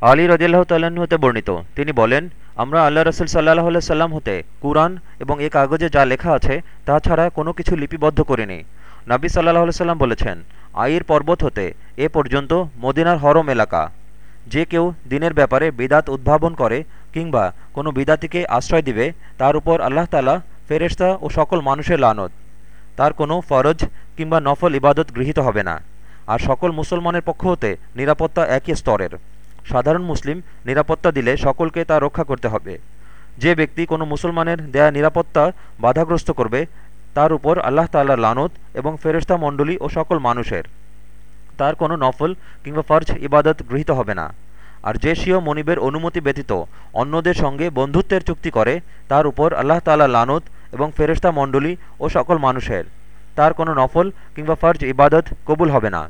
আলী রদিল্লাহ হতে বর্ণিত। তিনি বলেন, আমরা আল্লাহ রসুল সাল্লাহ সাল্লাম হতে কুরআন এবং এ কাগজে যা লেখা আছে, তা ছাড়া কোনো কিছু লিপিবদ্ধ করিনি। নাবী সাল্লাহ সাল্লাম বলেছেন আইর পর্বত হতে এ পর্যন্ত মদিনার হরম এলাকা। যে কেউ দিনের ব্যাপারে বিদাত উদ্ভাবন করে কিংবা কোনো বিদাতিকে আশ্রয় দিবে, তার উপর আল্লাহ তালা ফেরেশতা ও সকল মানুষের লানত। তার কোনো ফরজ কিংবা নফল ইবাদত গৃহীত হবে না। আর সকল মুসলমানের পক্ষ হতে নিরাপত্তা একই স্তরের। সাধারণ মুসলিম নিরাপত্তা দিলে সকলকে তা রক্ষা করতে হবে। যে ব্যক্তি কোনো মুসলমানের দেয়া নিরাপত্তা বাধাগ্রস্ত করবে, তার উপর আল্লাহ তাল্লাহ লানত এবং ফেরেশতা মণ্ডলী ও সকল মানুষের। তার কোনো নফল কিংবা ফর্জ ইবাদত গৃহীত হবে না। আর যে স্বীয় মনিবের অনুমতি ব্যতীত অন্যদের সঙ্গে বন্ধুত্বের চুক্তি করে, তার উপর আল্লাহ তাল্লাহ লানত এবং ফেরেশতা মণ্ডলী ও সকল মানুষের। তার কোনো নফল কিংবা ফর্জ ইবাদত কবুল হবে না।